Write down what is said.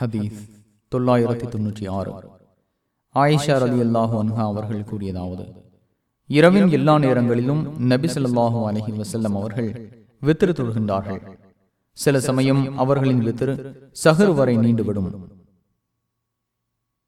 ஹதீஸ் தொள்ளாயிரத்தி தொன்னூற்றி ஆறு. ஆயிஷா அலி அல்லாஹு அன்ஹா அவர்கள் கூறியதாவது இரவின் எல்லா நேரங்களிலும் நபி சொல்லாஹு அலஹி வசல்லம் அவர்கள் வித்திரு தொழுகின்றார்கள். சில சமயம் அவர்களின் வித்திரு சகர் வரை நீண்டுவிடும்